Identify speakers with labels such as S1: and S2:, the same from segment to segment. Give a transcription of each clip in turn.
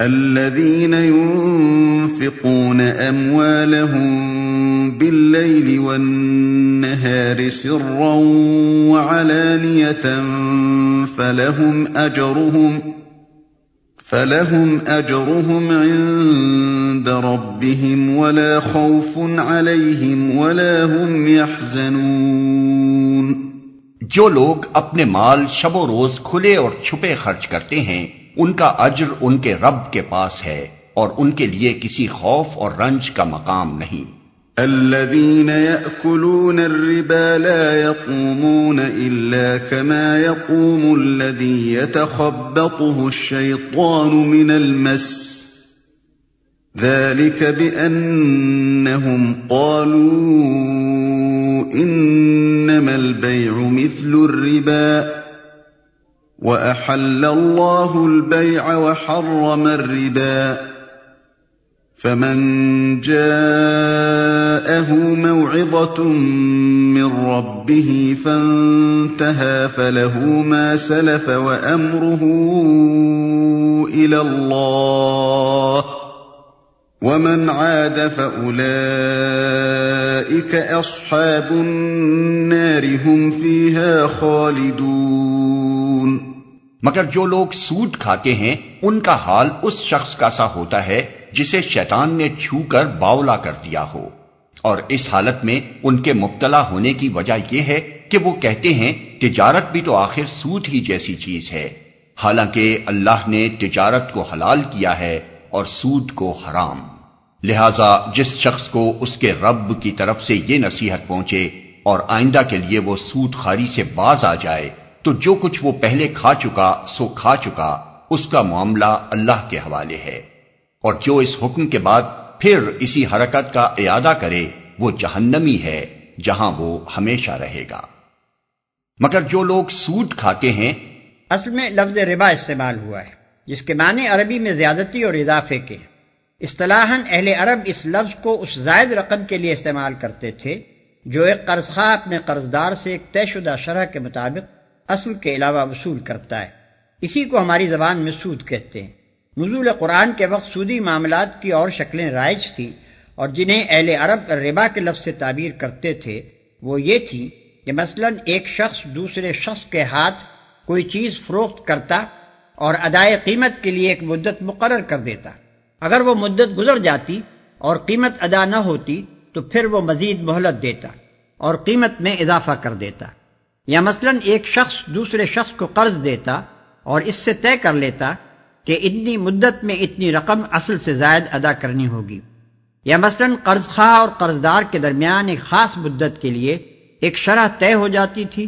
S1: الذين ينفقون أموالهم بالليل والنهار سرا وعلانية فلهم أجرهم فلهم أجرهم عند ربهم ولا خوف عليهم ولا هم يحزنون
S2: جو لوگ اپنے مال شب و روز کھلے اور چھپے خرچ کرتے ہیں ان کا اجر ان کے رب کے پاس ہے اور ان کے لیے کسی خوف اور رنج کا مقام نہیں۔
S1: الذين يأكلون الربا لا يقومون إلا كما يقوم الذي يتخبطه الشيطان من المس۔ ذلك بأنهم قالوا إنما البيع مثل الربا۔ وَأَحَلَّ اللَّهُ الْبَيْعَ وَحَرَّمَ الرِّبَا فَمَنْ جَاءَهُ مَوْعِظَةٌ مِّن رَّبِّهِ فَانْتَهَى فَلَهُ مَا سَلَفَ وَأَمْرُهُ إِلَى اللَّهِ وَمَنْ عَادَ فَأُولَئِكَ أَصْحَابُ النَّارِ هُمْ فِيهَا خَالِدُونَ
S2: مگر جو لوگ سود کھاتے ہیں، ان کا حال اس شخص کا سا ہوتا ہے جسے شیطان نے چھو کر باولا کر دیا ہو۔ اور اس حالت میں ان کے مبتلا ہونے کی وجہ یہ ہے کہ وہ کہتے ہیں، تجارت بھی تو آخر سود ہی جیسی چیز ہے۔ حالانکہ اللہ نے تجارت کو حلال کیا ہے اور سود کو حرام۔ لہذا جس شخص کو اس کے رب کی طرف سے یہ نصیحت پہنچے اور آئندہ کے لیے وہ سود خاری سے باز آ جائے تو جو کچھ وہ پہلے کھا چکا سو کھا چکا، اس کا معاملہ اللہ کے حوالے ہے۔ اور جو اس حکم کے بعد پھر اسی حرکت کا ارادہ کرے، وہ جہنمی ہے، جہاں وہ ہمیشہ رہے گا۔ مگر جو لوگ سود کھاتے ہیں،
S3: اصل میں لفظ ربا استعمال ہوا ہے، جس کے معنی عربی میں زیادتی اور اضافے کے۔ اصطلاحاً اہل عرب اس لفظ کو اس زائد رقم کے لیے استعمال کرتے تھے، جو ایک قرض خواہ اپنے قرضدار سے ایک طے شدہ شرح کے مطابق اصل کے علاوہ وصول کرتا ہے۔ اسی کو ہماری زبان میں سود کہتے ہیں۔ نزول قرآن کے وقت سودی معاملات کی اور شکلیں رائج تھیں اور جنہیں اہل عرب ربا کے لفظ سے تعبیر کرتے تھے، وہ یہ تھی کہ مثلا ایک شخص دوسرے شخص کے ہاتھ کوئی چیز فروخت کرتا اور ادائے قیمت کے لیے ایک مدت مقرر کر دیتا۔ اگر وہ مدت گزر جاتی اور قیمت ادا نہ ہوتی تو پھر وہ مزید مہلت دیتا اور قیمت میں اضافہ کر دیتا۔ یا مثلا ایک شخص دوسرے شخص کو قرض دیتا اور اس سے طے کر لیتا کہ اتنی مدت میں اتنی رقم اصل سے زائد ادا کرنی ہوگی۔ یا مثلا قرض خواہ اور قرض دار کے درمیان ایک خاص مدت کے لیے ایک شرح طے ہو جاتی تھی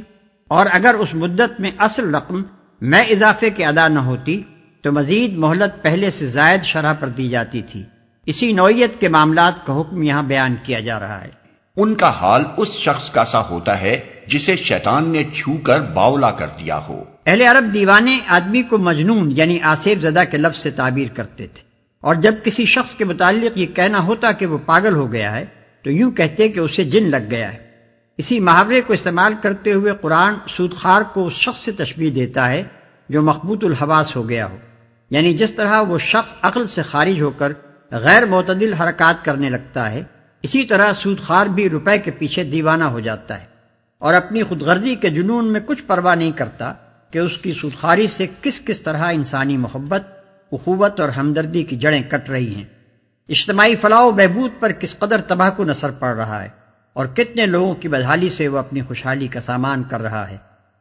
S3: اور اگر اس مدت میں اصل رقم میں اضافے کے ادا نہ ہوتی تو مزید مہلت پہلے سے زائد شرح پر دی جاتی تھی۔ اسی نوعیت کے معاملات کا حکم یہاں بیان کیا جا رہا ہے۔
S2: ان کا حال اس شخص کا سا ہوتا ہے جسے شیطان نے چھو کر باولا کر دیا ہو۔
S3: اہل عرب دیوانے آدمی کو مجنون یعنی آصف زدہ کے لفظ سے تعبیر کرتے تھے۔ اور جب کسی شخص کے متعلق یہ کہنا ہوتا کہ وہ پاگل ہو گیا ہے، تو یوں کہتے کہ اسے جن لگ گیا ہے۔ اسی محاورے کو استعمال کرتے ہوئے قرآن سودخار کو اس شخص سے تشبیح دیتا ہے جو مقبوط الحواس ہو گیا ہو۔ یعنی جس طرح وہ شخص عقل سے خارج ہو کر غیر معتدل حرکات کرنے لگتا ہے، اسی طرح سود خار بھی روپے کے پیچھے دیوانہ ہو جاتا ہے۔ اور اپنی خود غرضی کے جنون میں کچھ پرواہ نہیں کرتا کہ اس کی سودخاری سے کس کس طرح انسانی محبت، اخوت اور ہمدردی کی جڑیں کٹ رہی ہیں۔ اجتماعی فلاح و بہبود پر کس قدر تباہ کو نثر پڑ رہا ہے اور کتنے لوگوں کی بدحالی سے وہ اپنی خوشحالی کا سامان کر رہا ہے۔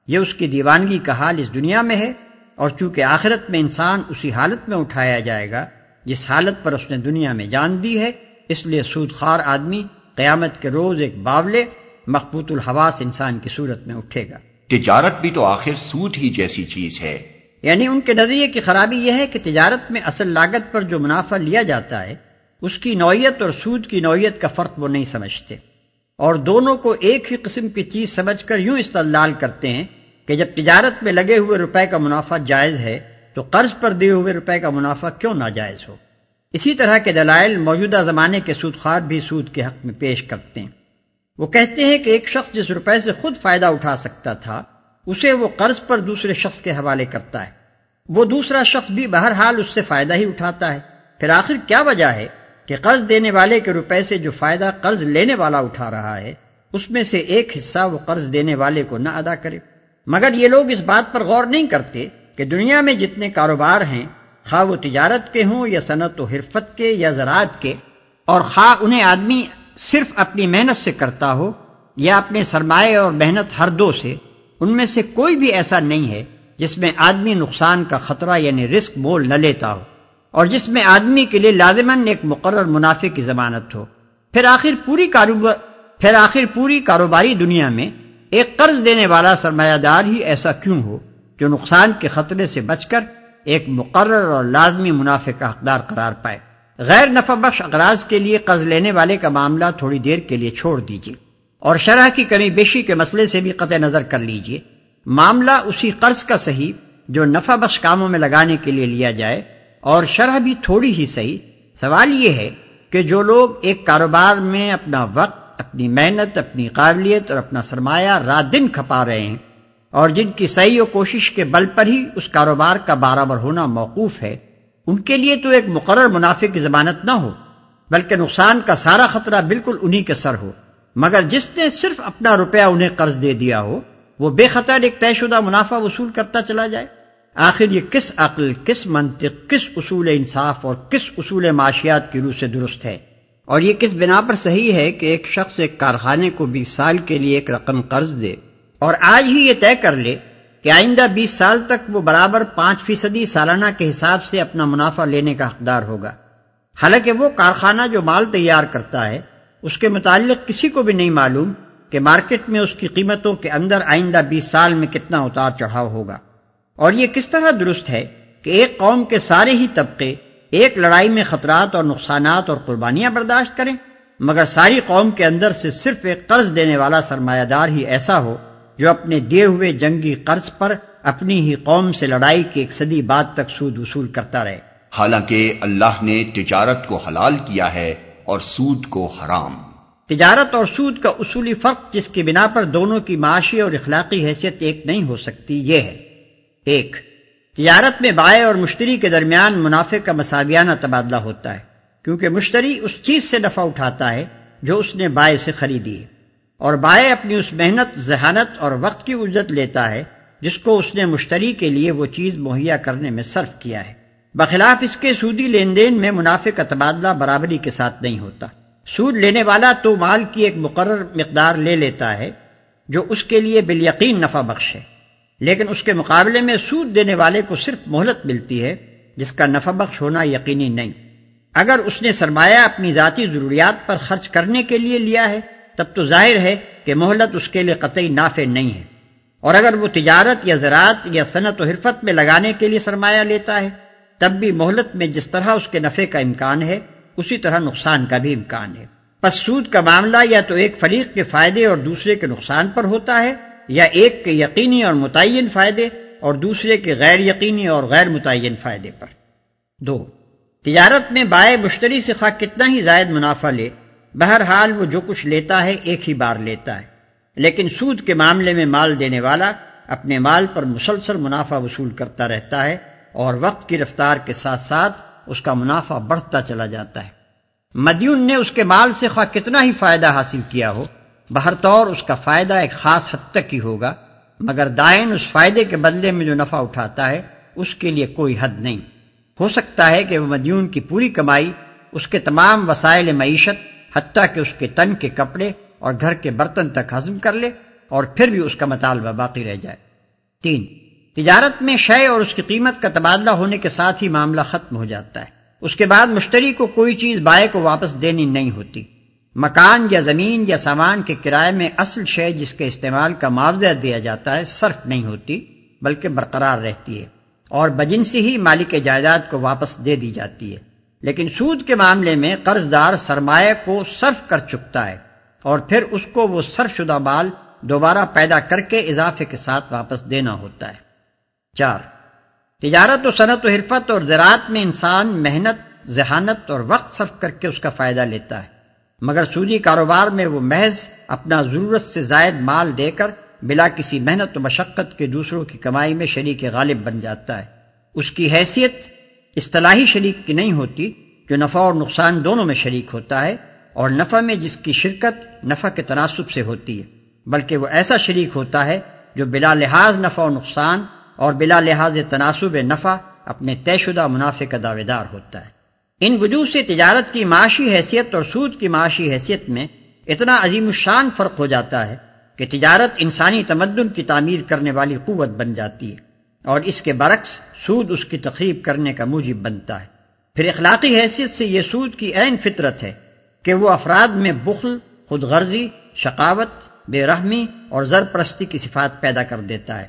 S3: یہ اس کی دیوانگی کا حال اس دنیا میں ہے اور چونکہ آخرت میں انسان اسی حالت میں اٹھایا جائے گا جس حالت پر اس نے دنیا میں جان دی ہے، اس لیے سود خار آدمی قیامت کے روز ایک باولے مقبوط الحواس انسان کی صورت میں اٹھے گا۔
S2: تجارت بھی تو آخر سود ہی جیسی چیز ہے۔
S3: یعنی ان کے نظریے کی خرابی یہ ہے کہ تجارت میں اصل لاگت پر جو منافع لیا جاتا ہے اس کی نوعیت اور سود کی نوعیت کا فرق وہ نہیں سمجھتے۔ اور دونوں کو ایک ہی قسم کی چیز سمجھ کر یوں استدلال کرتے ہیں کہ جب تجارت میں لگے ہوئے روپے کا منافع جائز ہے تو قرض پر دیے ہوئے روپے کا منافع کیوں ناجائز ہو؟ اسی طرح کے دلائل موجودہ زمانے کے سودخوار بھی سود کے حق میں پیش کرتے ہیں۔ وہ کہتے ہیں کہ ایک شخص جس روپے سے خود فائدہ اٹھا سکتا تھا، اسے وہ قرض پر دوسرے شخص کے حوالے کرتا ہے۔ وہ دوسرا شخص بھی بہرحال اس سے فائدہ ہی اٹھاتا ہے۔ پھر آخر کیا وجہ ہے کہ قرض دینے والے کے روپے سے جو فائدہ قرض لینے والا اٹھا رہا ہے، اس میں سے ایک حصہ وہ قرض دینے والے کو نہ ادا کرے۔ مگر یہ لوگ اس بات پر غور نہیں کرتے کہ دنیا میں جتنے کاروبار ہیں، خواہ وہ تجارت کے ہوں یا صنعت و حرفت کے یا زراعت کے، اور خواہ انہیں آدمی صرف اپنی محنت سے کرتا ہو یا اپنے سرمایہ اور محنت ہر دو سے، ان میں سے کوئی بھی ایسا نہیں ہے جس میں آدمی نقصان کا خطرہ یعنی رسک مول نہ لیتا ہو اور جس میں آدمی کے لیے لازمن ایک مقرر منافع کی ضمانت ہو۔ پھر آخر پوری کاروبار، پھر آخر پوری کاروباری دنیا میں ایک قرض دینے والا سرمایہ دار ہی ایسا کیوں ہو جو نقصان کے خطرے سے بچ کر ایک مقرر اور لازمی منافع کا حقدار قرار پائے؟ غیر نفع بخش اغراض کے لیے قرض لینے والے کا معاملہ تھوڑی دیر کے لیے چھوڑ دیجیے اور شرح کی کمی بیشی کے مسئلے سے بھی قطع نظر کر لیجیے معاملہ اسی قرض کا صحیح جو نفع بخش کاموں میں لگانے کے لیے لیا جائے اور شرح بھی تھوڑی ہی صحیح۔ سوال یہ ہے کہ جو لوگ ایک کاروبار میں اپنا وقت، اپنی محنت، اپنی قابلیت اور اپنا سرمایہ رات دن کھپا رہے ہیں اور جن کی صحیح و کوشش کے بل پر ہی اس کاروبار کا برابر ہونا موقوف ہے ان کے لیے تو ایک مقرر منافع کی ضمانت نہ ہو، بلکہ نقصان کا سارا خطرہ بالکل انہی کے سر ہو۔ مگر جس نے صرف اپنا روپیہ انہیں قرض دے دیا ہو، وہ بے خطر ایک طے شدہ منافع وصول کرتا چلا جائے۔ آخر یہ کس عقل، کس منطق، کس اصول انصاف اور کس اصول معاشیات کی روح سے درست ہے؟ اور یہ کس بنا پر صحیح ہے کہ ایک شخص ایک کارخانے کو بیس سال کے لیے ایک رقم قرض دے اور آج ہی یہ طے کر لے کہ آئندہ بیس سال تک وہ برابر پانچ فیصدی سالانہ کے حساب سے اپنا منافع لینے کا حقدار ہوگا۔ حالانکہ وہ کارخانہ جو مال تیار کرتا ہے، اس کے متعلق کسی کو بھی نہیں معلوم کہ مارکیٹ میں اس کی قیمتوں کے اندر آئندہ بیس سال میں کتنا اتار چڑھاؤ ہوگا۔ اور یہ کس طرح درست ہے کہ ایک قوم کے سارے ہی طبقے ایک لڑائی میں خطرات اور نقصانات اور قربانیاں برداشت کریں، مگر ساری قوم کے اندر سے صرف ایک قرض دینے والا سرمایہ دار ہی ایسا ہو جو اپنے دیے ہوئے جنگی قرض پر اپنی ہی قوم سے لڑائی کی ایک صدی بعد تک سود وصول کرتا رہے۔
S2: حالانکہ اللہ نے تجارت کو حلال کیا ہے اور سود کو حرام۔
S3: تجارت اور سود کا اصولی فرق جس کی بنا پر دونوں کی معاشی اور اخلاقی حیثیت ایک نہیں ہو سکتی یہ ہے۔ ایک تجارت میں بائیں اور مشتری کے درمیان منافع کا مساویانہ تبادلہ ہوتا ہے کیونکہ مشتری اس چیز سے نفع اٹھاتا ہے جو اس نے بائیں سے خریدی ہے۔ اور بائیں اپنی اس محنت، ذہانت اور وقت کی اجرت لیتا ہے، جس کو اس نے مشتری کے لیے وہ چیز مہیا کرنے میں صرف کیا ہے۔ بخلاف اس کے سودی لین دین میں منافع کا تبادلہ برابری کے ساتھ نہیں ہوتا۔ سود لینے والا تو مال کی ایک مقرر مقدار لے لیتا ہے، جو اس کے لیے بالیقین نفع بخش ہے۔ لیکن اس کے مقابلے میں سود دینے والے کو صرف مہلت ملتی ہے، جس کا نفع بخش ہونا یقینی نہیں۔ اگر اس نے سرمایہ اپنی ذاتی ضروریات پر خرچ کرنے کے لیے لیا ہے تب تو ظاہر ہے کہ مہلت اس کے لیے قطعی نافع نہیں ہے۔ اور اگر وہ تجارت یا زراعت یا صنعت و حرفت میں لگانے کے لیے سرمایہ لیتا ہے، تب بھی مہلت میں جس طرح اس کے نفع کا امکان ہے، اسی طرح نقصان کا بھی امکان ہے۔ پس سود کا معاملہ یا تو ایک فریق کے فائدے اور دوسرے کے نقصان پر ہوتا ہے، یا ایک کے یقینی اور متعین فائدے اور دوسرے کے غیر یقینی اور غیر متعین فائدے پر۔ دو، تجارت میں بائے مشتری سے خواہ کتنا ہی زائد منافع لے بہرحال وہ جو کچھ لیتا ہے، ایک ہی بار لیتا ہے۔ لیکن سود کے معاملے میں مال دینے والا اپنے مال پر مسلسل منافع وصول کرتا رہتا ہے اور وقت کی رفتار کے ساتھ ساتھ اس کا منافع بڑھتا چلا جاتا ہے۔ مدیون نے اس کے مال سے خواہ کتنا ہی فائدہ حاصل کیا ہو، بہر طور اس کا فائدہ ایک خاص حد تک ہی ہوگا، مگر دائن اس فائدے کے بدلے میں جو نفع اٹھاتا ہے، اس کے لیے کوئی حد نہیں۔ ہو سکتا ہے کہ وہ مدیون کی پوری کمائی، اس کے تمام وسائل معیشت حتیٰ کہ اس کے تن کے کپڑے اور گھر کے برتن تک ہضم کر لے اور پھر بھی اس کا مطالبہ باقی رہ جائے۔ تین، تجارت میں شے اور اس کی قیمت کا تبادلہ ہونے کے ساتھ ہی معاملہ ختم ہو جاتا ہے۔ اس کے بعد مشتری کو کوئی چیز بائے کو واپس دینی نہیں ہوتی۔ مکان یا زمین یا سامان کے کرائے میں اصل شے جس کے استعمال کا معاوضہ دیا جاتا ہے صرف نہیں ہوتی، بلکہ برقرار رہتی ہے اور بجنسی ہی مالک جائیداد کو واپس دے دی جاتی ہے۔ لیکن سود کے معاملے میں قرض دار سرمایہ کو صرف کر چکتا ہے اور پھر اس کو وہ صرف شدہ مال دوبارہ پیدا کر کے اضافے کے ساتھ واپس دینا ہوتا ہے۔ چار، تجارت و صنعت و حرفت اور زراعت میں انسان محنت، ذہانت اور وقت صرف کر کے اس کا فائدہ لیتا ہے۔ مگر سودی کاروبار میں وہ محض اپنا ضرورت سے زائد مال دے کر بلا کسی محنت و مشقت کے دوسروں کی کمائی میں شریک غالب بن جاتا ہے۔ اس کی حیثیت اصطلاحی شریک کی نہیں ہوتی جو نفع اور نقصان دونوں میں شریک ہوتا ہے اور نفع میں جس کی شرکت نفع کے تناسب سے ہوتی ہے، بلکہ وہ ایسا شریک ہوتا ہے جو بلا لحاظ نفع و نقصان اور بلا لحاظ تناسب نفع اپنے طے شدہ منافع کا دعوے دار ہوتا ہے۔ ان وجوہ سے تجارت کی معاشی حیثیت اور سود کی معاشی حیثیت میں اتنا عظیم الشان فرق ہو جاتا ہے کہ تجارت انسانی تمدن کی تعمیر کرنے والی قوت بن جاتی ہے۔ اور اس کے برعکس سود اس کی تقریب کرنے کا موجب بنتا ہے۔ پھر اخلاقی حیثیت سے یہ سود کی عین فطرت ہے کہ وہ افراد میں بخل خود غرضی شقاوت بے رحمی اور زر پرستی کی صفات پیدا کر دیتا ہے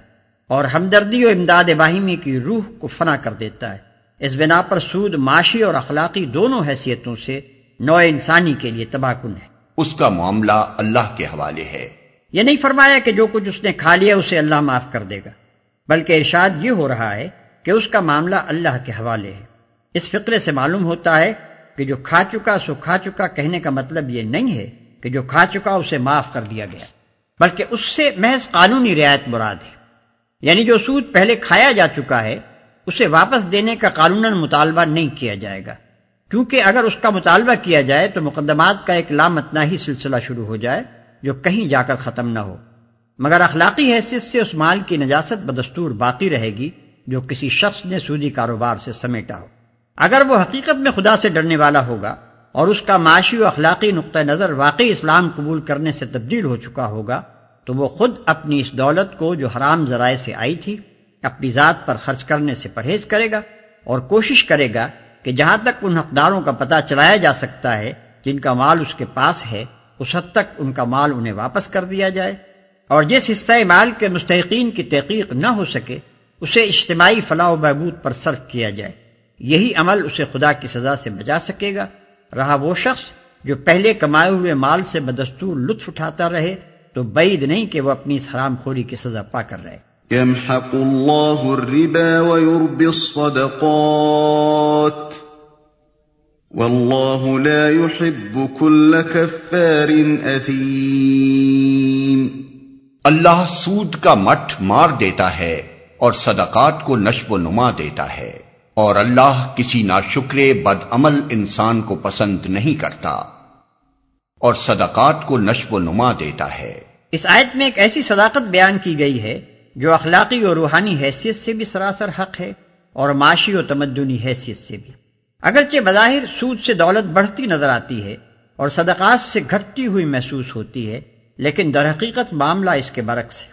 S3: اور ہمدردی و امداد باہمی کی روح کو فنا کر دیتا ہے۔ اس بنا پر سود معاشی اور اخلاقی دونوں حیثیتوں سے نو انسانی کے لیے تباہ کن ہے۔
S2: اس کا معاملہ اللہ کے حوالے ہے۔
S3: یہ نہیں فرمایا کہ جو کچھ اس نے کھا لیا اسے اللہ معاف کر دے گا۔ بلکہ ارشاد یہ ہو رہا ہے کہ اس کا معاملہ اللہ کے حوالے ہے۔ اس فقرے سے معلوم ہوتا ہے کہ جو کھا چکا سو کھا چکا کہنے کا مطلب یہ نہیں ہے کہ جو کھا چکا اسے معاف کر دیا گیا، بلکہ اس سے محض قانونی رعایت مراد ہے۔ یعنی جو سود پہلے کھایا جا چکا ہے، اسے واپس دینے کا قانون مطالبہ نہیں کیا جائے گا۔ کیونکہ اگر اس کا مطالبہ کیا جائے تو مقدمات کا ایک لامتنا ہی سلسلہ شروع ہو جائے جو کہیں جا کر ختم نہ ہو۔ مگر اخلاقی حیثیت سے اس مال کی نجاست بدستور باقی رہے گی جو کسی شخص نے سودی کاروبار سے سمیٹا ہو۔ اگر وہ حقیقت میں خدا سے ڈرنے والا ہوگا اور اس کا معاشی و اخلاقی نقطۂ نظر واقعی اسلام قبول کرنے سے تبدیل ہو چکا ہوگا، تو وہ خود اپنی اس دولت کو جو حرام ذرائع سے آئی تھی، اپنی ذات پر خرچ کرنے سے پرہیز کرے گا اور کوشش کرے گا کہ جہاں تک ان حقداروں کا پتہ چلایا جا سکتا ہے، جن کا مال اس کے پاس ہے، اس حد تک ان کا مال انہیں واپس کر دیا جائے۔ اور جس حصہ مال کے مستحقین کی تحقیق نہ ہو سکے، اسے اجتماعی فلاح و بہبود پر صرف کیا جائے۔ یہی عمل اسے خدا کی سزا سے بچا سکے گا۔ رہا وہ شخص جو پہلے کمائے ہوئے مال سے بدستور لطف اٹھاتا رہے، تو بعید نہیں کہ وہ اپنی اس حرام خوری کی سزا پا کر رہے۔
S1: يمحق الله الربا ويربي الصدقات والله لا يحب كل كفار أثيم
S2: اللہ سود کا مٹھ مار دیتا ہے اور صدقات کو نشو و نما دیتا ہے اور اللہ کسی ناشکر بد عمل انسان کو پسند نہیں کرتا اور صدقات کو نشو و نما دیتا ہے۔
S3: اس آیت میں ایک ایسی صداقت بیان کی گئی ہے جو اخلاقی اور روحانی حیثیت سے بھی سراسر حق ہے اور معاشی و تمدنی حیثیت سے بھی۔ اگرچہ بظاہر سود سے دولت بڑھتی نظر آتی ہے اور صدقات سے گھٹتی ہوئی محسوس ہوتی ہے لیکن در حقیقت معاملہ اس کے برعکس ہے۔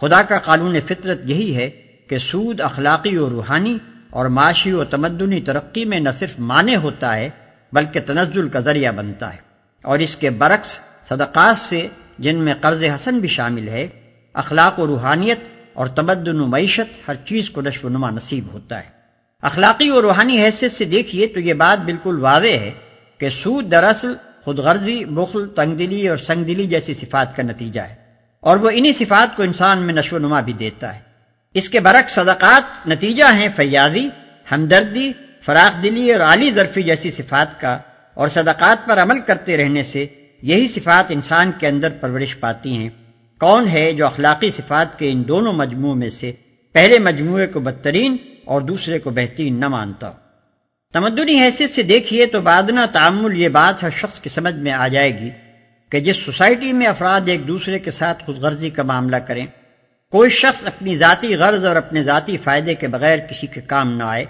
S3: خدا کا قانون فطرت یہی ہے کہ سود اخلاقی اور روحانی اور معاشی و تمدنی ترقی میں نہ صرف معنی ہوتا ہے بلکہ تنزل کا ذریعہ بنتا ہے۔ اور اس کے برعکس صدقات سے جن میں قرض حسن بھی شامل ہے، اخلاق و روحانیت اور تمدن و معیشت ہر چیز کو نشو و نما نصیب ہوتا ہے۔ اخلاقی و روحانی حیثیت سے دیکھیے تو یہ بات بالکل واضح ہے کہ سود دراصل خود غرضی بخل تنگ دلی اور سنگ دلی جیسی صفات کا نتیجہ ہے۔ اور وہ انہی صفات کو انسان میں نشو و نما بھی دیتا ہے۔ اس کے برعکس صدقات نتیجہ ہیں فیاضی، ہمدردی فراخ دلی اور عالی ظرفی جیسی صفات کا۔ اور صدقات پر عمل کرتے رہنے سے یہی صفات انسان کے اندر پرورش پاتی ہیں۔ کون ہے جو اخلاقی صفات کے ان دونوں مجموعوں میں سے پہلے مجموعے کو بدترین اور دوسرے کو بہترین نہ مانتا؟ تمدنی حیثیت سے دیکھیے تو بادنا تعمل یہ بات ہر شخص کی سمجھ میں آ جائے گی کہ جس سوسائٹی میں افراد ایک دوسرے کے ساتھ خود غرضی کا معاملہ کریں، کوئی شخص اپنی ذاتی غرض اور اپنے ذاتی فائدے کے بغیر کسی کے کام نہ آئے،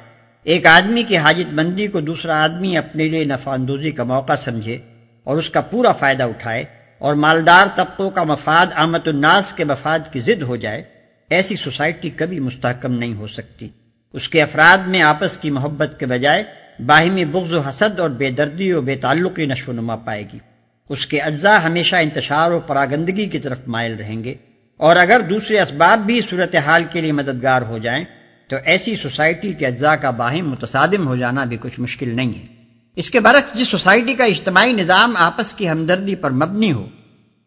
S3: ایک آدمی کی حاجت بندی کو دوسرا آدمی اپنے لیے نفع اندوزی کا موقع سمجھے اور اس کا پورا فائدہ اٹھائے اور مالدار طبقوں کا مفاد آمد الناس کے مفاد کی ضد ہو جائے، ایسی سوسائٹی کبھی مستحکم نہیں ہو سکتی۔ اس کے افراد میں آپس کی محبت کے بجائے باہمی بغض و حسد اور بے دردی و بے تعلقی نشو و نما پائے گی۔ اس کے اجزاء ہمیشہ انتشار و پراگندگی کی طرف مائل رہیں گے۔ اور اگر دوسرے اسباب بھی صورتحال کے لیے مددگار ہو جائیں، تو ایسی سوسائٹی کے اجزاء کا باہم متصادم ہو جانا بھی کچھ مشکل نہیں ہے۔ اس کے برعکس، جس سوسائٹی کا اجتماعی نظام آپس کی ہمدردی پر مبنی ہو،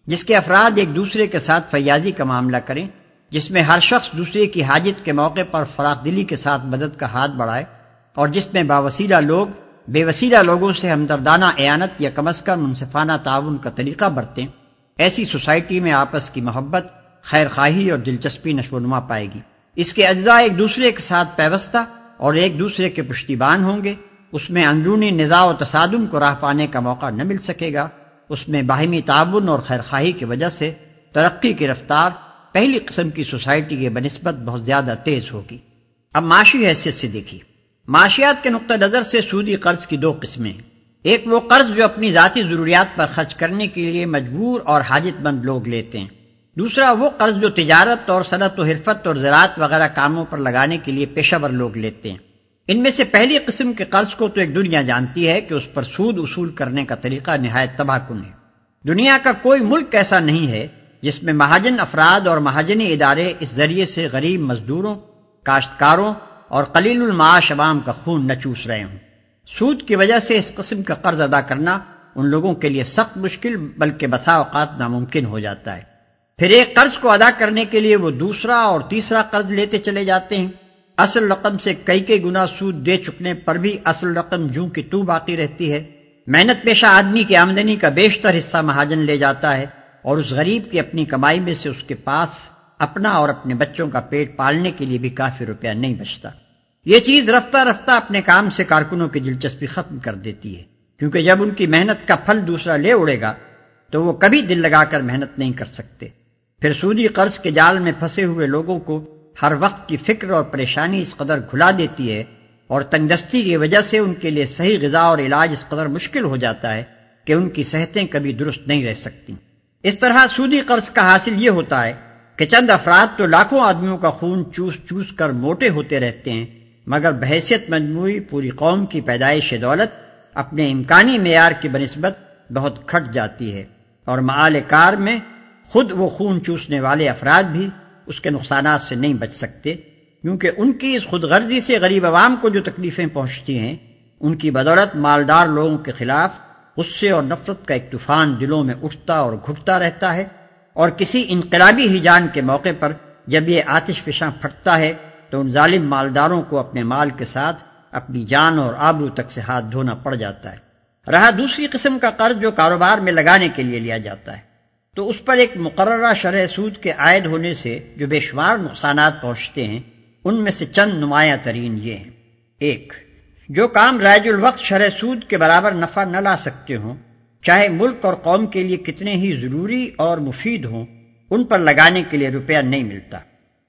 S3: جس کے افراد ایک دوسرے کے ساتھ فیاضی کا معاملہ کریں جس میں ہر شخص دوسرے کی حاجت کے موقع پر فراق دلی کے ساتھ مدد کا ہاتھ بڑھائے اور جس میں باوسیلہ لوگ، بے وسیلہ لوگوں سے ہمدردانہ اعانت یا کم از کم منصفانہ تعاون کا طریقہ برتیں، ایسی سوسائٹی میں آپس کی محبت، خیر خواہی اور دلچسپی نشو و نما پائے گی۔ اس کے اجزاء ایک دوسرے کے ساتھ پیوستہ اور ایک دوسرے کے پشتیبان ہوں گے۔ اس میں اندرونی نظا و تصادم کو راہ پانے کا موقع نہ مل سکے گا۔ اس میں باہمی تعاون اور خیرخواہی کی وجہ سے ترقی کی رفتار پہلی قسم کی سوسائٹی کے بنسبت بہت زیادہ تیز ہوگی۔ اب معاشی حیثیت سے دیکھیے۔ معاشیات کے نقطہ نظر سے سودی قرض کی دو قسمیں ہیں۔ ایک وہ قرض جو اپنی ذاتی ضروریات پر خرچ کرنے کے لیے مجبور اور حاجت مند لوگ لیتے ہیں۔ دوسرا وہ قرض جو تجارت اور صنعت و حرفت اور زراعت وغیرہ کاموں پر لگانے کے لیے پیشہ ور لوگ لیتے ہیں۔ ان میں سے پہلی قسم کے قرض کو تو ایک دنیا جانتی ہے کہ اس پر سود اصول کرنے کا طریقہ نہایت تباہ کن ہے۔ دنیا کا کوئی ملک ایسا نہیں ہے جس میں مہاجن افراد اور مہاجنی ادارے اس ذریعے سے غریب مزدوروں، کاشتکاروں اور قلیل المعاش عوام کا خون نہ چوس رہے ہوں۔ سود کی وجہ سے اس قسم کا قرض ادا کرنا ان لوگوں کے لیے سخت مشکل بلکہ بسا اوقات ناممکن ہو جاتا ہے۔ پھر ایک قرض کو ادا کرنے کے لیے وہ دوسرا اور تیسرا قرض لیتے چلے جاتے ہیں۔ اصل رقم سے کئی کئی گنا سود دے چکنے پر بھی اصل رقم جوں کی تو باقی رہتی ہے۔ محنت پیشہ آدمی کی آمدنی کا بیشتر حصہ مہاجن لے جاتا ہے۔ اور اس غریب کی اپنی کمائی میں سے اس کے پاس اپنا اور اپنے بچوں کا پیٹ پالنے کے لیے بھی کافی روپیہ نہیں بچتا۔ یہ چیز رفتہ رفتہ اپنے کام سے کارکنوں کی دلچسپی ختم کر دیتی ہے۔ کیونکہ جب ان کی محنت کا پھل دوسرا لے اڑے گا، تو وہ کبھی دل لگا کر محنت نہیں کر سکتے۔ پھر سودی قرض کے جال میں پھنسے ہوئے لوگوں کو ہر وقت کی فکر اور پریشانی اس قدر گھلا دیتی ہے اور تنگدستی کی وجہ سے ان کے لیے صحیح غذا اور علاج اس قدر مشکل ہو جاتا ہے کہ ان کی صحتیں کبھی درست نہیں رہ سکتی اس طرح سودی قرض کا حاصل یہ ہوتا ہے کہ چند افراد تو لاکھوں آدمیوں کا خون چوس چوس کر موٹے ہوتے رہتے ہیں، مگر بحیثیت مجموعی پوری قوم کی پیدائش دولت اپنے امکانی معیار کی بنسبت بہت کھٹ جاتی ہے اور معال کار میں خود وہ خون چوسنے والے افراد بھی اس کے نقصانات سے نہیں بچ سکتے، کیونکہ ان کی اس خود غرضی سے غریب عوام کو جو تکلیفیں پہنچتی ہیں، ان کی بدولت مالدار لوگوں کے خلاف غصے اور نفرت کا ایک طوفان دلوں میں اٹھتا اور گھٹتا رہتا ہے اور کسی انقلابی ہی جان کے موقع پر جب یہ آتش فشاں پھٹتا ہے تو ان ظالم مالداروں کو اپنے مال کے ساتھ اپنی جان اور آبرو تک سے ہاتھ دھونا پڑ جاتا ہے۔ رہا دوسری قسم کا قرض جو کاروبار میں لگانے کے لیے لیا جاتا ہے۔ تو اس پر ایک مقررہ شرح سود کے عائد ہونے سے جو بے شمار نقصانات پہنچتے ہیں، ان میں سے چند نمایاں ترین یہ ہیں۔ ایک جو کام رائج الوقت شرح سود کے برابر نفع نہ لا سکتے ہوں، چاہے ملک اور قوم کے لیے کتنے ہی ضروری اور مفید ہوں، ان پر لگانے کے لیے روپیہ نہیں ملتا۔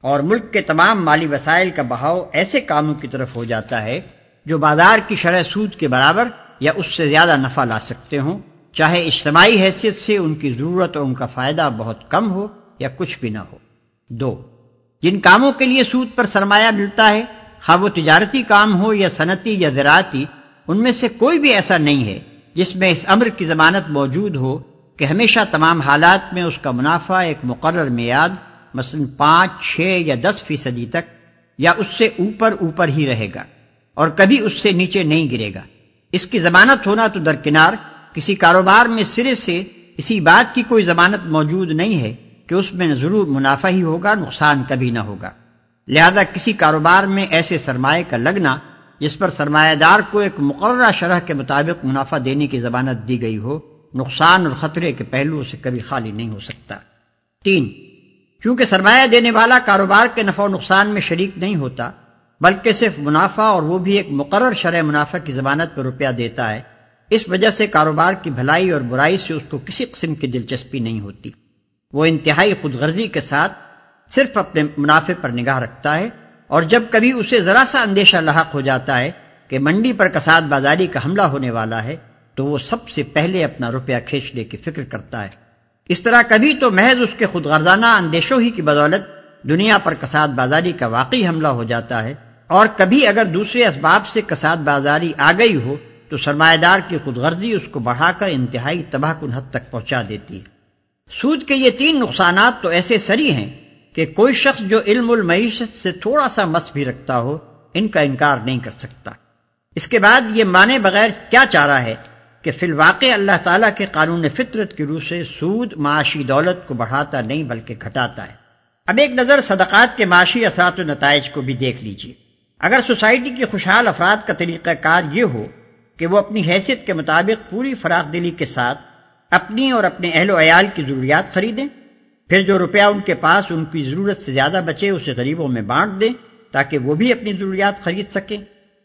S3: اور ملک کے تمام مالی وسائل کا بہاؤ ایسے کاموں کی طرف ہو جاتا ہے جو بازار کی شرح سود کے برابر یا اس سے زیادہ نفع لا سکتے ہوں، چاہے اجتماعی حیثیت سے ان کی ضرورت اور ان کا فائدہ بہت کم ہو یا کچھ بھی نہ ہو۔ دو، جن کاموں کے لیے سود پر سرمایہ ملتا ہے خواہ وہ تجارتی کام ہو یا صنعتی یا زراعتی، ان میں سے کوئی بھی ایسا نہیں ہے جس میں اس امر کی ضمانت موجود ہو کہ ہمیشہ تمام حالات میں اس کا منافع ایک مقرر میاد مثلا پانچ، چھ یا دس فیصدی تک، یا اس سے اوپر اوپر ہی رہے گا اور کبھی اس سے نیچے نہیں گرے گا۔ اس کی ضمانت ہونا تو درکنار، کسی کاروبار میں سرے سے اسی بات کی کوئی ضمانت موجود نہیں ہے کہ اس میں ضرور منافع ہی ہوگا، نقصان کبھی نہ ہوگا۔ لہذا کسی کاروبار میں ایسے سرمایہ کا لگنا جس پر سرمایہ دار کو ایک مقررہ شرح کے مطابق منافع دینے کی ضمانت دی گئی ہو، نقصان اور خطرے کے پہلوؤں سے کبھی خالی نہیں ہو سکتا۔ تین، چونکہ سرمایہ دینے والا کاروبار کے نفع و نقصان میں شریک نہیں ہوتا، بلکہ صرف منافع اور وہ بھی ایک مقرر شرح منافع کی ضمانت پر روپیہ دیتا ہے، اس وجہ سے کاروبار کی بھلائی اور برائی سے اس کو کسی قسم کی دلچسپی نہیں ہوتی۔ وہ انتہائی خود غرضی کے ساتھ صرف اپنے منافع پر نگاہ رکھتا ہے اور جب کبھی اسے ذرا سا اندیشہ لاحق ہو جاتا ہے کہ منڈی پر کساد بازاری کا حملہ ہونے والا ہے، تو وہ سب سے پہلے اپنا روپیہ کھینچنے کی فکر کرتا ہے۔ اس طرح کبھی تو محض اس کے خود غرضانہ اندیشوں ہی کی بدولت دنیا پر کساد بازاری کا واقعی حملہ ہو جاتا ہے اور کبھی اگر دوسرے اسباب سے کساد بازاری آ گئی ہو، تو سرمایہ دار کی خود غرضی اس کو بڑھا کر انتہائی تباہ کن حد تک پہنچا دیتی ہے۔ سود کے یہ تین نقصانات تو ایسے سری ہیں کہ کوئی شخص جو علم المعیشت سے تھوڑا سا مس بھی رکھتا ہو، ان کا انکار نہیں کر سکتا۔ اس کے بعد یہ مانے بغیر کیا چاہ رہا ہے کہ فی الواقع اللہ تعالیٰ کے قانون فطرت کی روح سے سود، معاشی دولت کو بڑھاتا نہیں بلکہ گھٹاتا ہے۔ اب ایک نظر صدقات کے معاشی اثرات و نتائج کو بھی دیکھ لیجیے اگر سوسائٹی کی خوشحال افراد کا طریقہ کار یہ ہو کہ وہ اپنی حیثیت کے مطابق پوری فراغ دلی کے ساتھ اپنی اور اپنے اہل و عیال کی ضروریات خریدیں پھر جو روپیہ ان کے پاس، ان کی ضرورت سے زیادہ بچے، اسے غریبوں میں بانٹ دیں تاکہ وہ بھی اپنی ضروریات خرید سکیں۔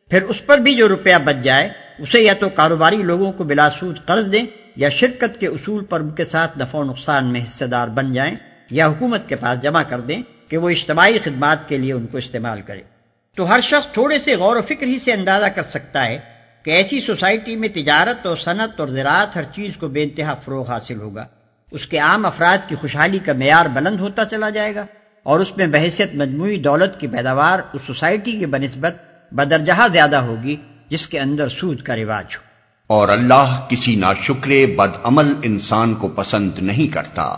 S3: پھر اس پر بھی جو روپیہ بچ جائے، اسے یا تو کاروباری لوگوں کو بلا سود قرض دیں یا شرکت کے اصول پر ان کے ساتھ نفع و نقصان میں حصے دار بن جائیں یا حکومت کے پاس جمع کر دیں کہ وہ اجتماعی خدمات کے لیے ان کو استعمال کرے۔ تو ہر شخص تھوڑے سے غور و فکر ہی سے اندازہ کر سکتا ہے کہ ایسی سوسائٹی میں تجارت اور صنعت اور زراعت ہر چیز کو بے انتہا فروغ حاصل ہوگا۔ اس کے عام افراد کی خوشحالی کا معیار بلند ہوتا چلا جائے گا اور اس میں بحثیت مجموعی دولت کی پیداوار اس سوسائٹی کی بنسبت بدرجہ زیادہ ہوگی جس کے اندر سود کا رواج ہو۔
S2: اور اللہ کسی ناشکر بد عمل انسان کو پسند نہیں کرتا۔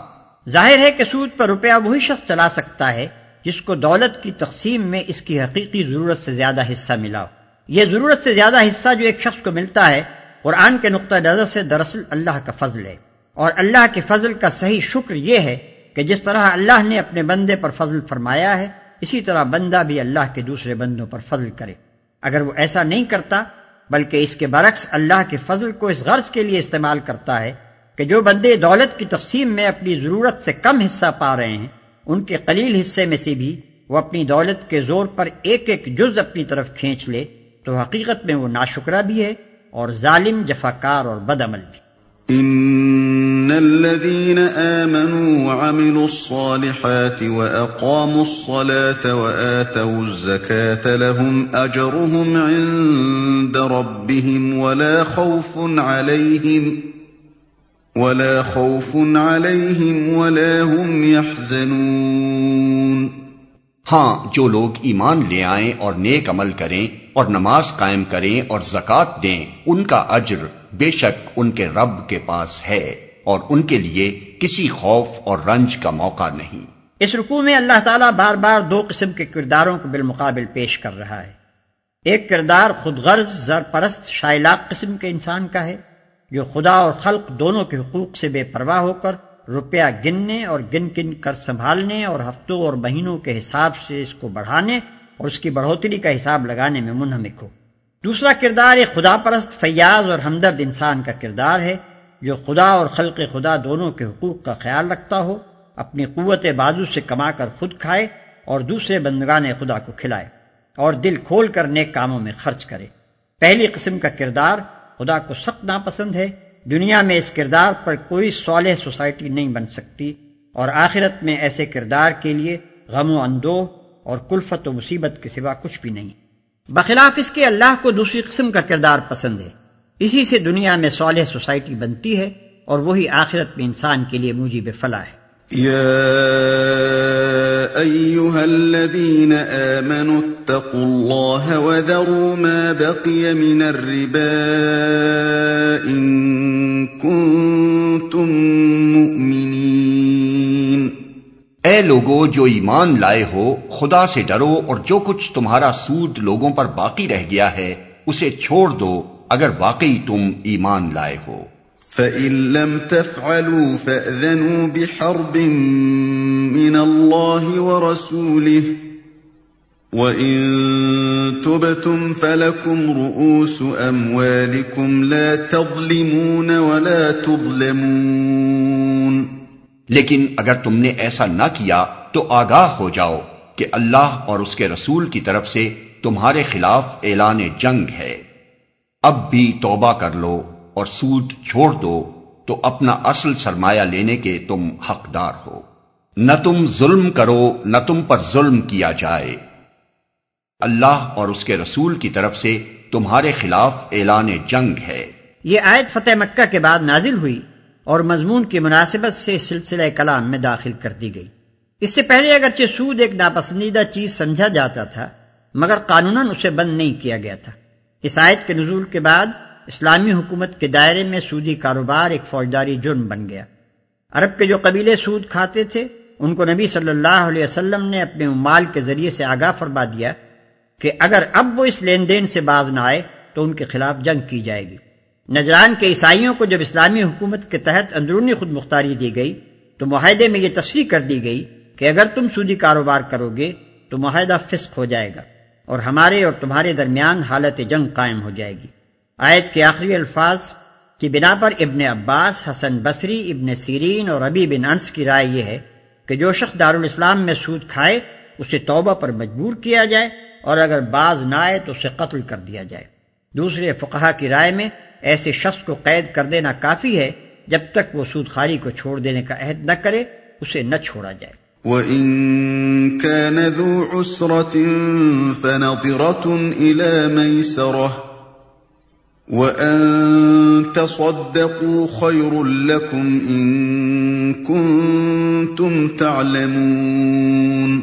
S3: ظاہر ہے کہ سود پر روپیہ وہی شخص چلا سکتا ہے جس کو دولت کی تقسیم میں اس کی حقیقی ضرورت سے زیادہ حصہ ملا ہو۔ یہ ضرورت سے زیادہ حصہ جو ایک شخص کو ملتا ہے قرآن کے نقطہ نظر سے دراصل اللہ کا فضل ہے۔ اور اللہ کے فضل کا صحیح شکر یہ ہے کہ جس طرح اللہ نے اپنے بندے پر فضل فرمایا ہے، اسی طرح بندہ بھی اللہ کے دوسرے بندوں پر فضل کرے۔ اگر وہ ایسا نہیں کرتا، بلکہ اس کے برعکس اللہ کے فضل کو اس غرض کے لیے استعمال کرتا ہے کہ جو بندے دولت کی تقسیم میں اپنی ضرورت سے کم حصہ پا رہے ہیں، ان کے قلیل حصے میں سے بھی وہ اپنی دولت کے زور پر ایک ایک جز اپنی طرف کھینچ لے، تو حقیقت میں وہ ناشکرہ بھی ہے اور ظالم جفاکار اور بد عمل بھی۔
S1: ان الذين امنوا وعملوا الصالحات واقاموا الصلاه واتوا الزكاه لهم اجرهم عند ربهم ولا خوف عليهم ولا خوف عليهم ولا هم يحزنون
S2: ہاں جو لوگ ایمان لے آئیں اور نیک عمل کریں اور نماز قائم کریں اور زکات دیں، ان کا اجر بے شک ان کے رب کے پاس ہے اور ان کے لیے کسی خوف اور رنج کا موقع نہیں۔
S3: اس رکوع میں اللہ تعالیٰ بار بار دو قسم کے کرداروں کو بالمقابل پیش کر رہا ہے۔ ایک کردار خود غرض، زر پرست، شائلاق قسم کے انسان کا ہے، جو خدا اور خلق دونوں کے حقوق سے بے پرواہ ہو کر روپیہ گننے اور گن گن کر سنبھالنے اور ہفتوں اور مہینوں کے حساب سے اس کو بڑھانے اور اس کی بڑھوتری کا حساب لگانے میں منہمک ہو۔ دوسرا کردار ایک خدا پرست، فیاض اور ہمدرد انسان کا کردار ہے، جو خدا اور خلق خدا دونوں کے حقوق کا خیال رکھتا ہو، اپنی قوت بازو سے کما کر خود کھائے اور دوسرے بندگان خدا کو کھلائے اور دل کھول کر نیک کاموں میں خرچ کرے۔ پہلی قسم کا کردار خدا کو سخت ناپسند ہے۔ دنیا میں اس کردار پر کوئی صالح سوسائٹی نہیں بن سکتی اور آخرت میں ایسے کردار کے لیے غم و اندوہ اور کلفت و مصیبت کے سوا کچھ بھی نہیں۔ بخلاف اس کے اللہ کو دوسری قسم کا کردار پسند ہے۔ اسی سے دنیا میں صالح سوسائٹی بنتی ہے اور وہی آخرت میں انسان کے لیے موجب فلاح ہے۔
S1: الذين اتقوا الله وذروا ما بقي من الربا كنتم مؤمنين
S2: اے لوگو، جو ایمان لائے ہو، خدا سے ڈرو اور جو کچھ تمہارا سود لوگوں پر باقی رہ گیا ہے، اسے چھوڑ دو اگر واقعی تم ایمان لائے ہو۔
S1: فَإِن لَّمْ تَفْعَلُوا فَأْذَنُوا بِحَرْبٍ مِّنَ اللَّهِ وَرَسُولِهِ وَإِن تُبْتُمْ فَلَكُمْ رُءُوسُ أَمْوَالِكُمْ لَا تَظْلِمُونَ وَلَا تُظْلَمُونَ
S2: لیکن اگر تم نے ایسا نہ کیا تو آگاہ ہو جاؤ کہ اللہ اور اس کے رسول کی طرف سے تمہارے خلاف اعلان جنگ ہے۔ اب بھی توبہ کر لو اور سود چھوڑ دو تو اپنا اصل سرمایہ لینے کے تم حقدار ہو۔ نہ تم ظلم کرو، نہ تم پر ظلم کیا جائے۔ اللہ اور اس کے رسول کی طرف سے تمہارے خلاف اعلان جنگ ہے۔
S3: یہ آیت فتح مکہ کے بعد نازل ہوئی۔ اور مضمون کی مناسبت سے سلسلہ کلام میں داخل کر دی گئی۔ اس سے پہلے اگرچہ سود ایک ناپسندیدہ چیز سمجھا جاتا تھا، مگر قانون اسے بند نہیں کیا گیا تھا۔ اس آیت کے نزول کے بعد اسلامی حکومت کے دائرے میں سودی کاروبار ایک فوجداری جرم بن گیا۔ عرب کے جو قبیلے سود کھاتے تھے، ان کو نبی صلی اللہ علیہ وسلم نے اپنے مال کے ذریعے سے آگاہ فرما دیا کہ اگر اب وہ اس لین دین سے باز نہ آئے تو ان کے خلاف جنگ کی جائے گی۔ نجران کے عیسائیوں کو جب اسلامی حکومت کے تحت اندرونی خود مختاری دی گئی، تو معاہدے میں یہ تصریح کر دی گئی کہ اگر تم سودی کاروبار کرو گے، تو معاہدہ فسق ہو جائے گا اور ہمارے اور تمہارے درمیان حالت جنگ قائم ہو جائے گی۔ آیت کے آخری الفاظ کی بنا پر ابن عباس، حسن بصری، ابن سیرین اور ابی بن انس کی رائے یہ ہے کہ جو شخص دارالاسلام میں سود کھائے، اسے توبہ پر مجبور کیا جائے اور اگر باز نہ آئے تو اسے قتل کر دیا جائے۔ دوسرے فقہا کی رائے میں ایسے شخص کو قید کر دینا کافی ہے جب تک وہ سود خاری کو چھوڑ دینے کا عہد نہ کرے اسے نہ چھوڑا جائے۔
S1: وَإِن كَانَ ذُو عُسْرَةٍ فَنَظِرَةٌ إِلَى مَيْسَرَةٍ وَأَن تَصَدَّقُوا خَيْرٌ لَكُمْ إِن كُنتُمْ تَعْلَمُونَ۔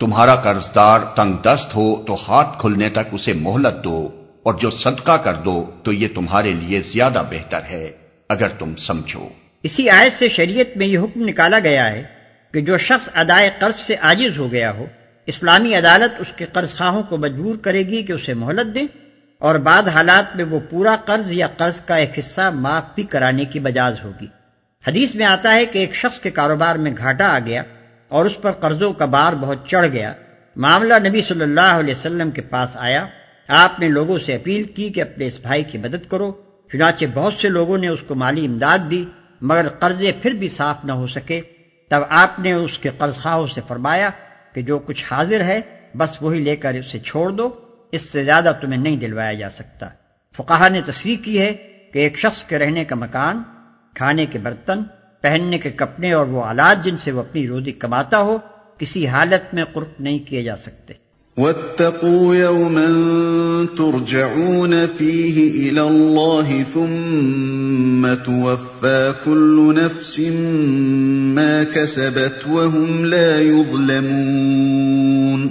S2: تمہارا قرض دار تنگ دست ہو تو ہاتھ کھلنے تک اسے مہلت دو۔ اور جو صدقہ کر دو تو یہ تمہارے لیے زیادہ بہتر ہے، اگر تم سمجھو۔
S3: اسی آیت سے شریعت میں یہ حکم نکالا گیا ہے کہ جو شخص ادائے قرض سے عاجز ہو گیا ہو، اسلامی عدالت اس کے قرض خواہوں کو مجبور کرے گی کہ اسے مہلت دیں اور بعد حالات میں وہ پورا قرض یا قرض کا ایک حصہ معاف بھی کرانے کی بجاز ہوگی۔ حدیث میں آتا ہے کہ ایک شخص کے کاروبار میں گھاٹا آ گیا اور اس پر قرضوں کا بار بہت چڑھ گیا۔ معاملہ نبی صلی اللہ علیہ وسلم کے پاس آیا۔ آپ نے لوگوں سے اپیل کی کہ اپنے اس بھائی کی مدد کرو، چنانچہ بہت سے لوگوں نے اس کو مالی امداد دی، مگر قرضے پھر بھی صاف نہ ہو سکے۔ تب آپ نے اس کے قرض خواہوں سے فرمایا کہ جو کچھ حاضر ہے، بس وہی لے کر اسے چھوڑ دو، اس سے زیادہ تمہیں نہیں دلوایا جا سکتا۔ فقاہ نے تصریح کی ہے کہ ایک شخص کے رہنے کا مکان، کھانے کے برتن، پہننے کے کپڑے اور وہ آلات جن سے وہ اپنی روزی کماتا ہو، کسی حالت میں قرق نہیں کیے جا سکتے۔
S1: واتقوا يوما ترجعون فيه الى الله ثم توفى كل نفس ما كسبت وهم لا يظلمون۔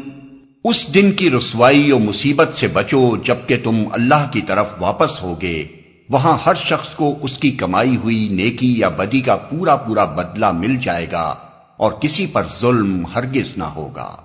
S2: اس دن کی رسوائی و مصیبت سے بچو جبکہ تم اللہ کی طرف واپس ہوگے۔ وہاں ہر شخص کو اس کی کمائی ہوئی نیکی یا بدی کا پورا پورا بدلہ مل جائے گا اور کسی پر ظلم ہرگز نہ ہوگا۔